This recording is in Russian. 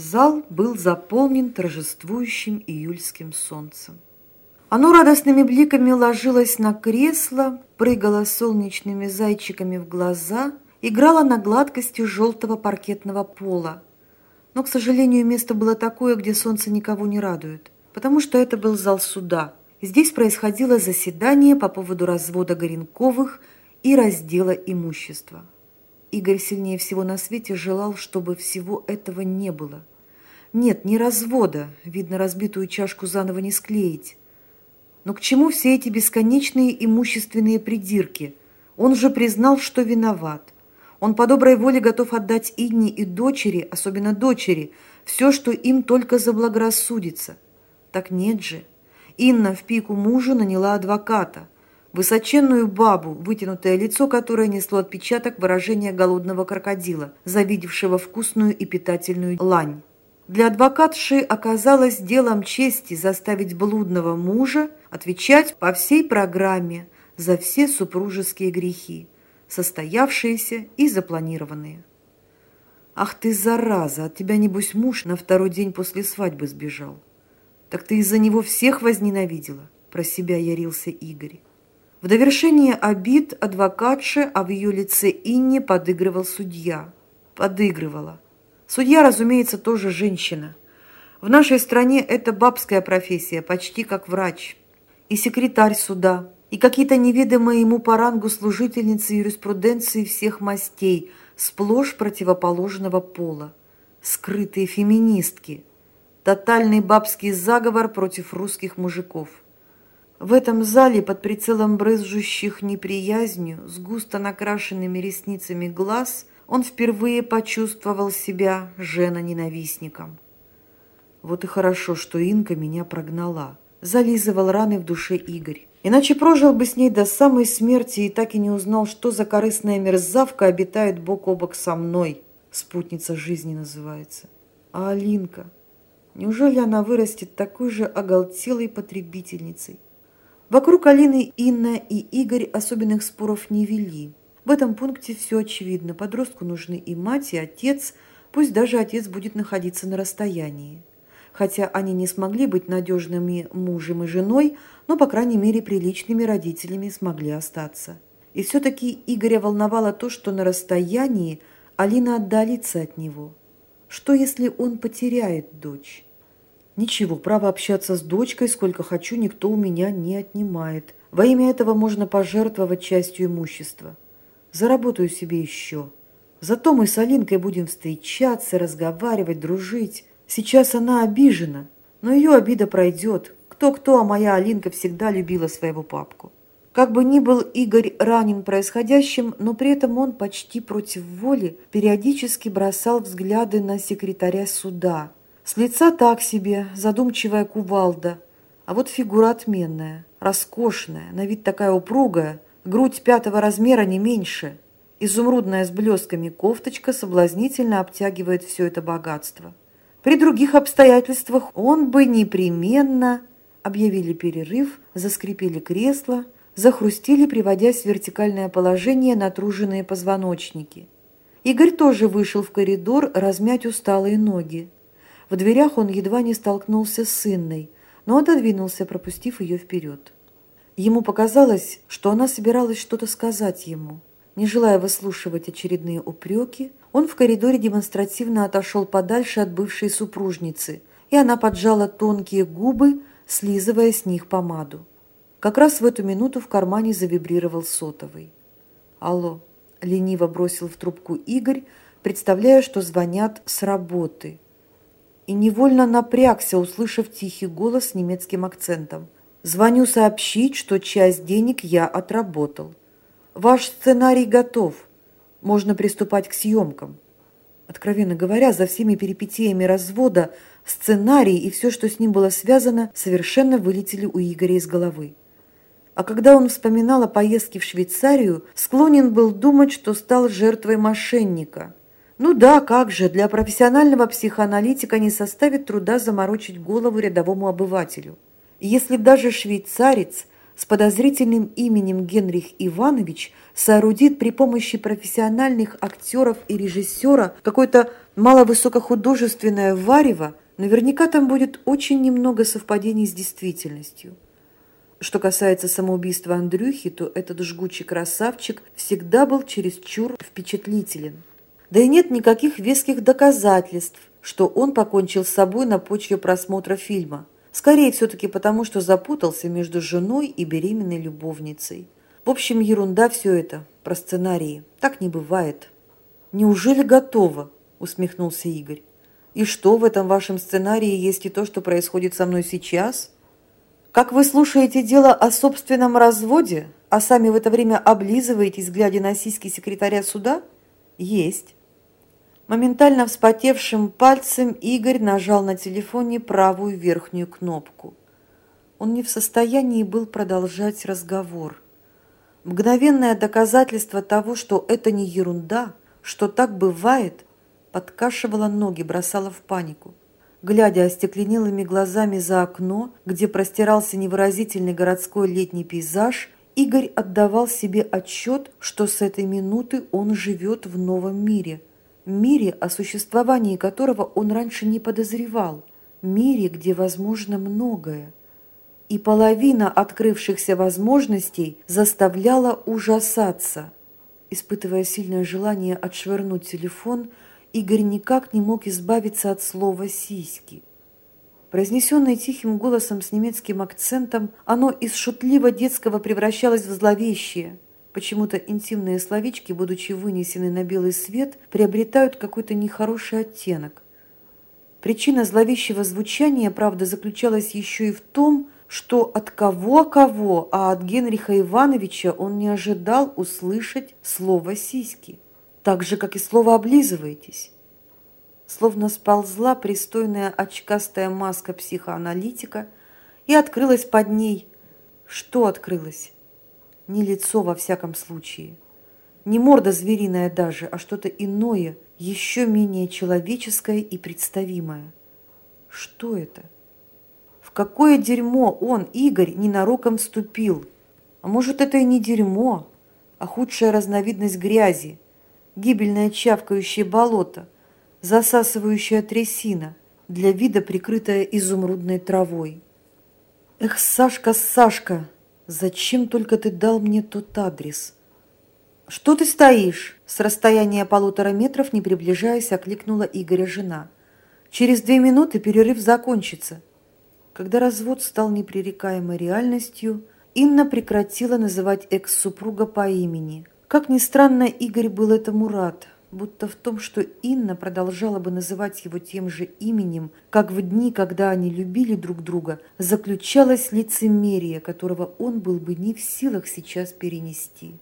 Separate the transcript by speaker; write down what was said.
Speaker 1: Зал был заполнен торжествующим июльским солнцем. Оно радостными бликами ложилось на кресло, прыгало солнечными зайчиками в глаза, играло на гладкости желтого паркетного пола. Но, к сожалению, место было такое, где солнце никого не радует, потому что это был зал суда. Здесь происходило заседание по поводу развода Горенковых и раздела имущества. Игорь сильнее всего на свете желал, чтобы всего этого не было. Нет, не развода, видно, разбитую чашку заново не склеить. Но к чему все эти бесконечные имущественные придирки? Он же признал, что виноват. Он по доброй воле готов отдать Инне и дочери, особенно дочери, все, что им только заблагорассудится. Так нет же. Инна в пику мужу наняла адвоката – Высоченную бабу, вытянутое лицо которое несло отпечаток выражения голодного крокодила, завидевшего вкусную и питательную лань. Для адвокатши оказалось делом чести заставить блудного мужа отвечать по всей программе за все супружеские грехи, состоявшиеся и запланированные. «Ах ты, зараза! От тебя, небось, муж на второй день после свадьбы сбежал. Так ты из-за него всех возненавидела?» Про себя ярился Игорь. В довершение обид адвокатше, а в ее лице Инне подыгрывал судья. Подыгрывала. Судья, разумеется, тоже женщина. В нашей стране это бабская профессия, почти как врач. И секретарь суда, и какие-то неведомые ему по рангу служительницы юриспруденции всех мастей, сплошь противоположного пола. Скрытые феминистки. Тотальный бабский заговор против русских мужиков. В этом зале под прицелом брызжущих неприязнью, с густо накрашенными ресницами глаз, он впервые почувствовал себя жена-ненавистником. Вот и хорошо, что Инка меня прогнала. Зализывал раны в душе Игорь. Иначе прожил бы с ней до самой смерти и так и не узнал, что за корыстная мерзавка обитает бок о бок со мной. Спутница жизни называется. А Алинка? Неужели она вырастет такой же оголтелой потребительницей? Вокруг Алины Инна и Игорь особенных споров не вели. В этом пункте все очевидно. Подростку нужны и мать, и отец, пусть даже отец будет находиться на расстоянии. Хотя они не смогли быть надежными мужем и женой, но, по крайней мере, приличными родителями смогли остаться. И все-таки Игоря волновало то, что на расстоянии Алина отдалится от него. Что, если он потеряет дочь? Ничего, право общаться с дочкой сколько хочу никто у меня не отнимает. Во имя этого можно пожертвовать частью имущества. Заработаю себе еще. Зато мы с Алинкой будем встречаться, разговаривать, дружить. Сейчас она обижена, но ее обида пройдет. Кто-кто, а моя Алинка всегда любила своего папку. Как бы ни был Игорь ранен происходящим, но при этом он почти против воли периодически бросал взгляды на секретаря суда – с лица так себе, задумчивая кувалда, а вот фигура отменная, роскошная, на вид такая упругая, грудь пятого размера не меньше. Изумрудная с блесками кофточка соблазнительно обтягивает все это богатство. При других обстоятельствах он бы непременно... Объявили перерыв, заскрипели кресла, захрустили, приводясь в вертикальное положение натруженные позвоночники. Игорь тоже вышел в коридор размять усталые ноги. В дверях он едва не столкнулся с Инной, но отодвинулся, пропустив ее вперед. Ему показалось, что она собиралась что-то сказать ему. Не желая выслушивать очередные упреки, он в коридоре демонстративно отошел подальше от бывшей супружницы, и она поджала тонкие губы, слизывая с них помаду. Как раз в эту минуту в кармане завибрировал сотовый. «Алло», — лениво бросил в трубку Игорь, представляя, что звонят с работы и невольно напрягся, услышав тихий голос с немецким акцентом. «Звоню сообщить, что часть денег я отработал. Ваш сценарий готов. Можно приступать к съемкам». Откровенно говоря, за всеми перипетиями развода сценарий и все, что с ним было связано, совершенно вылетели у Игоря из головы. А когда он вспоминал о поездке в Швейцарию, склонен был думать, что стал жертвой мошенника – ну да, как же, для профессионального психоаналитика не составит труда заморочить голову рядовому обывателю. Если даже швейцарец с подозрительным именем Генрих Иванович соорудит при помощи профессиональных актеров и режиссера какое-то маловысокохудожественное варево, наверняка там будет очень немного совпадений с действительностью. Что касается самоубийства Андрюхи, то этот жгучий красавчик всегда был чересчур впечатлителен. Да и нет никаких веских доказательств, что он покончил с собой на почве просмотра фильма. Скорее все-таки потому, что запутался между женой и беременной любовницей. В общем, ерунда все это, про сценарии. Так не бывает. «Неужели готово?» – усмехнулся Игорь. «И что в этом вашем сценарии есть и то, что происходит со мной сейчас?» «Как вы слушаете дело о собственном разводе, а сами в это время облизываетесь, глядя на сиськи секретаря суда?» «Есть». Моментально вспотевшим пальцем Игорь нажал на телефоне правую верхнюю кнопку. Он не в состоянии был продолжать разговор. Мгновенное доказательство того, что это не ерунда, что так бывает, подкашивало ноги, бросало в панику. Глядя остекленелыми глазами за окно, где простирался невыразительный городской летний пейзаж, Игорь отдавал себе отчет, что с этой минуты он живет в новом мире – мире, о существовании которого он раньше не подозревал, мире, где возможно многое. И половина открывшихся возможностей заставляла ужасаться. Испытывая сильное желание отшвырнуть телефон, Игорь никак не мог избавиться от слова «сиськи». Произнесенное тихим голосом с немецким акцентом, оно из шутливо детского превращалось в зловещее – Почему-то интимные словечки, будучи вынесены на белый свет, приобретают какой-то нехороший оттенок. Причина зловещего звучания, правда, заключалась еще и в том, что от кого-кого, а от Генриха Ивановича он не ожидал услышать слово «сиськи», так же, как и слово «облизываетесь». Словно сползла пристойная очкастая маска психоаналитика и открылась под ней. Что открылось? Не лицо во всяком случае. Не морда звериная даже, а что-то иное, еще менее человеческое и представимое. Что это? В какое дерьмо он, Игорь, ненароком вступил? А может, это и не дерьмо, а худшая разновидность грязи, гибельное чавкающее болото, засасывающая трясина, для вида прикрытая изумрудной травой. Эх, Сашка, Сашка, Зачем только ты дал мне тот адрес? Что ты стоишь? С расстояния полутора метров, не приближаясь, окликнула Игоря жена. Через две минуты перерыв закончится. Когда развод стал непререкаемой реальностью, Инна прекратила называть экс-супруга по имени. Как ни странно, Игорь был этому рад – будто в том, что Инна продолжала бы называть его тем же именем, как в дни, когда они любили друг друга, заключалось лицемерие, которого он был бы не в силах сейчас перенести.